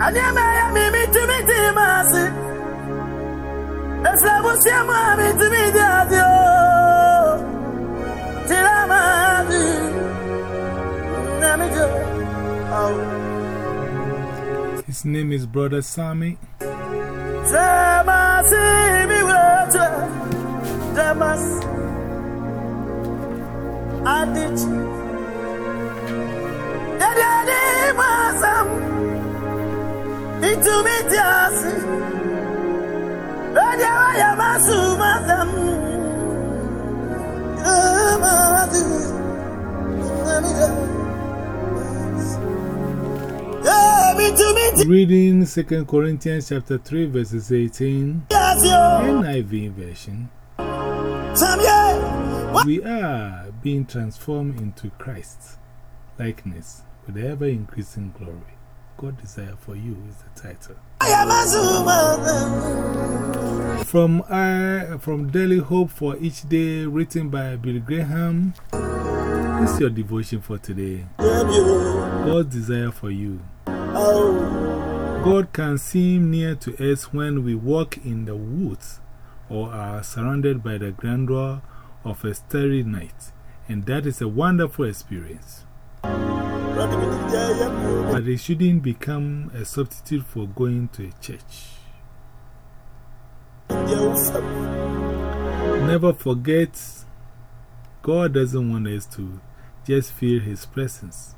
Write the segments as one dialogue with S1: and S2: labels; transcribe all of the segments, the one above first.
S1: Anyamaya mimi tumiti masi Esabusia mami tumiti
S2: His name is Brother Sammy.
S1: Into me
S2: Reading 2 Corinthians chapter 3, verses 18, NIV version. We are being transformed into Christ's likeness with ever increasing glory. God desire for you is the title.
S1: waya masu masam
S2: From, I, from Daily Hope for Each Day, written by Bill Graham. This is your devotion for today. God's desire for you. Oh. God can seem near to us when we walk in the woods or are surrounded by the grandeur of a starry night, and that is a wonderful experience. But it shouldn't become a substitute for going to a church. Never forget, God doesn't want us to just feel His presence.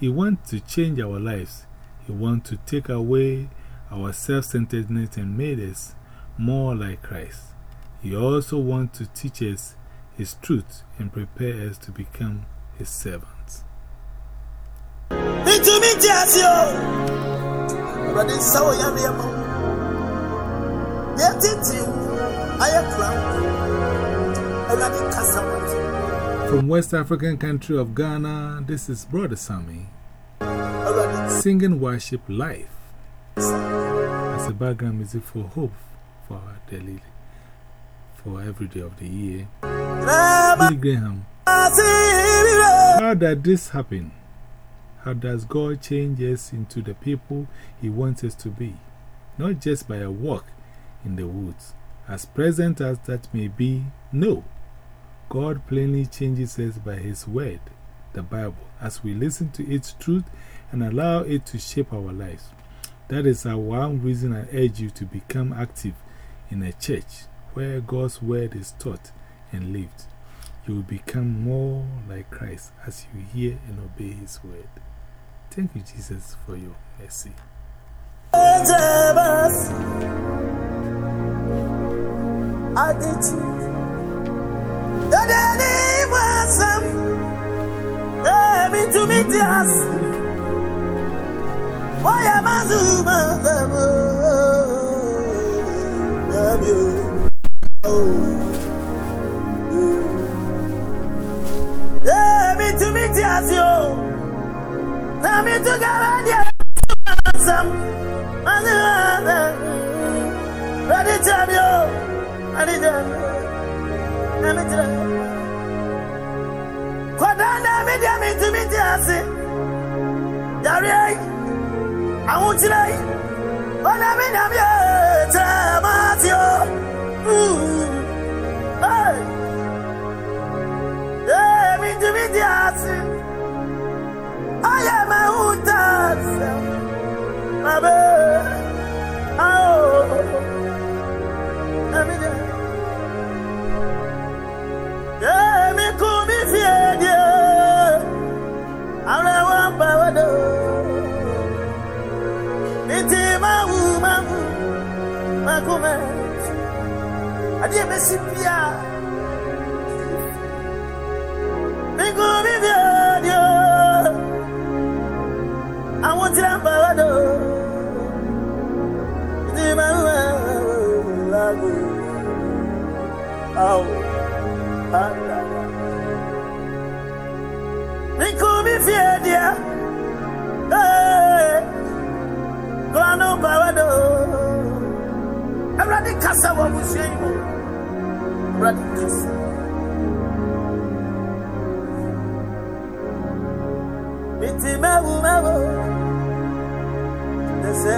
S2: He wants to change our lives. He wants to take away our self centeredness and make us more like Christ. He also wants to teach us His truth and prepare us to become His servants.
S1: Into me tiasi Ready sawo ya me mo Yetiti aya crown Ready kasa
S2: From West African country of Ghana, this is Brother Sammy singing worship life as a background music for hope for our daily, for every day of the year. Billy Graham. How did this happen? How does God change us into the people He wants us to be? Not just by a walk in the woods, as present as that may be, no. God plainly changes us by His Word, the Bible, as we listen to its truth and allow it to shape our lives. That is one reason I urge you to become active in a church where God's Word is taught and lived. You will become more like Christ as you hear and obey His Word. Thank you, Jesus, for your mercy.
S1: Tabas masam Emi to me tiasi I am a hunter. hands. Adi ebe si bia. Mingu mi bi odio. Àwọn tí a ń bá wàdó. Ìdí máa ń wá lágbo. Hey. Glanu bá awurade kasa wɔ abusua yi mu. Awurade kasa. Mete mawu mawu na sɛ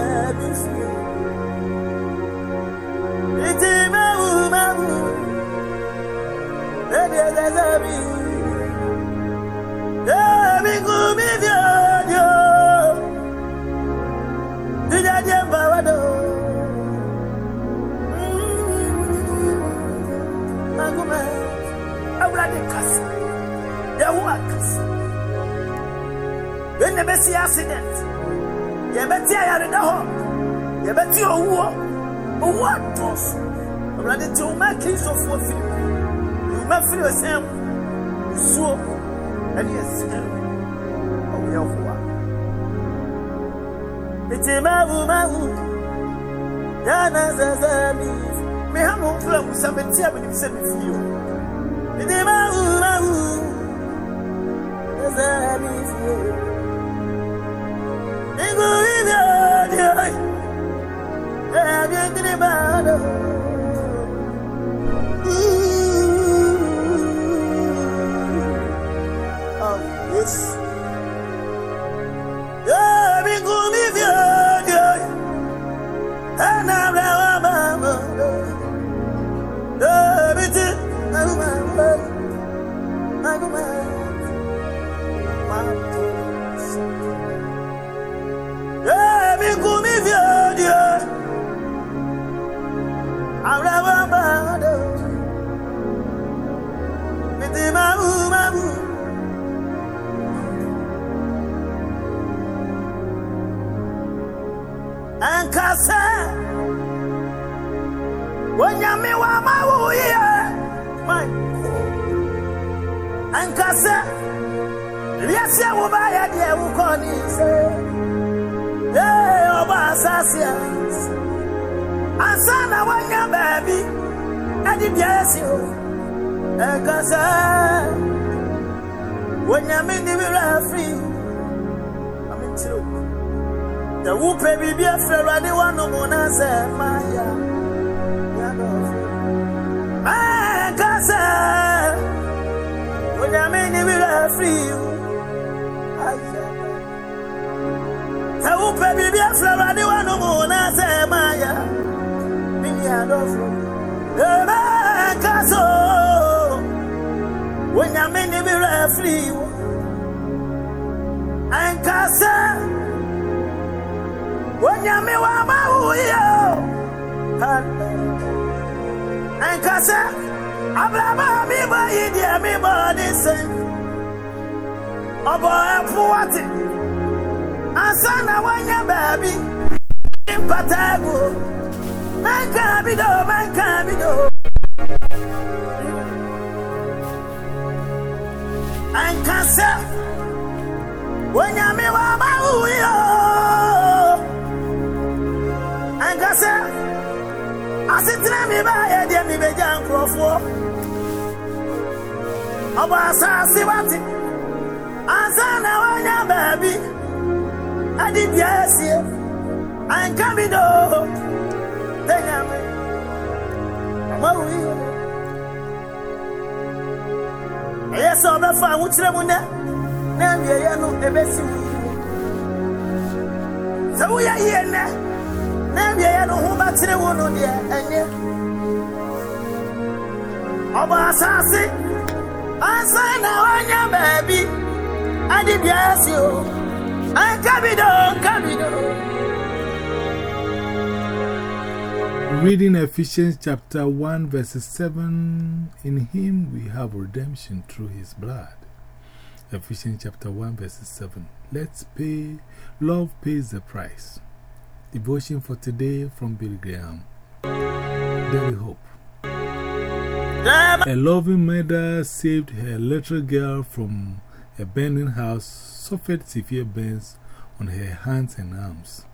S1: works. Yɛn na bɛsi accident yɛbɛti ayareda hɔ yɛbɛti owuo owuo atɔso awurade te wo ma kristofoɔ firi mu wo ma firi ɔsɛn mu nsuo ɛne ɛsika ɔwoyɛ hoa mete mahumahu dana zazami meha mo mfra mu sɛ metea menim sɛ mefie o mete mahumahu Zaza mi fie. Igu ibi adi oi. Adi sɛ onyame wama wo yɛ anka sɛ wiase wobaayɛ deɛ wokɔ ne sɛ ee ɔba asase a ansa na woanya baabi e ɛde biara si hɔ ɛnka sɛ wonyame ne werɛ afiri amekyerɛ wo The whoop baby after running one no more say Maya. Man, Casa. When I mean, it will free you. The whoop baby after running one no more say Maya. The man, Casa. When I mean, it will free you. And Casa. Onyame wa ma wuyo. Enkasa abraba mi ba yi di se. Ọbọ ẹfu wati. Asa na wanya baabi. Mpata egu. Menka bi do, menka bi do. Ma ankasa asetena mi ba yɛ deɛ mi bɛgya nkurɔfoɔ. Ɔbɔ asase wate. Ansa na wanya baabi ade bia asie. Anka mi do ɛnyame ɔma wo yi. Ɛyɛ sɛ ɔbɛfa ahokyerɛ mu nɛ na awieɛ no ɛbɛsi wo sɛ woyɛ yie nnɛ
S2: Reading Ephesians chapter 1, verses 7 In him we have redemption through his blood. Ephesians chapter 1, verses 7. Let's pay, love pays the price. Devotion for today from Billy Graham. Daily Hope. A loving mother saved her little girl from a burning house, suffered severe burns on her hands and arms.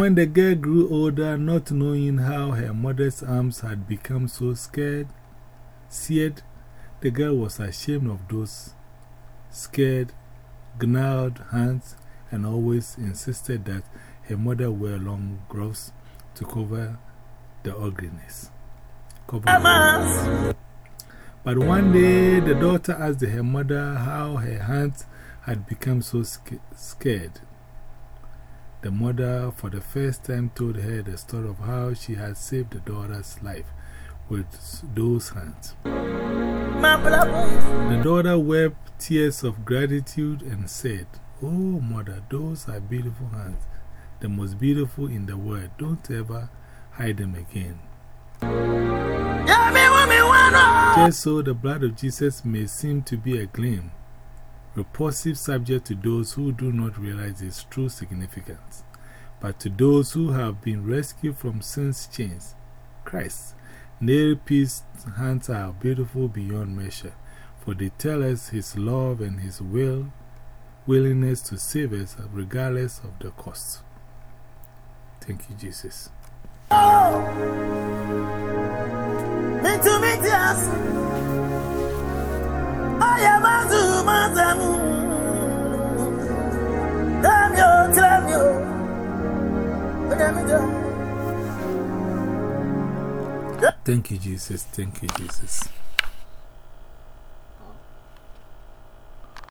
S2: When the girl grew older, not knowing how her mother's arms had become so scared, seared, the girl was ashamed of those scared, gnarled hands and always insisted that her mother wear long gloves to cover the ugliness. Cover but one day, the daughter asked her mother how her hands had become so scared. The mother, for the first time, told her the story of how she had saved the daughter's life with those hands. The daughter wept tears of gratitude and said, Oh, mother, those are beautiful hands, the most beautiful in the world. Don't ever hide them again. Just so the blood of Jesus may seem to be a gleam, repulsive subject to those who do not realize its true significance, but to those who have been rescued from sin's chains, Christ, nail pierced hands are beautiful beyond measure, for they tell us His love and His will, willingness to save us regardless of the cost. Thank you, Jesus.
S1: into me tears. I am a zoom, Damn you, damn.
S2: Thank you, Jesus. Thank you, Jesus.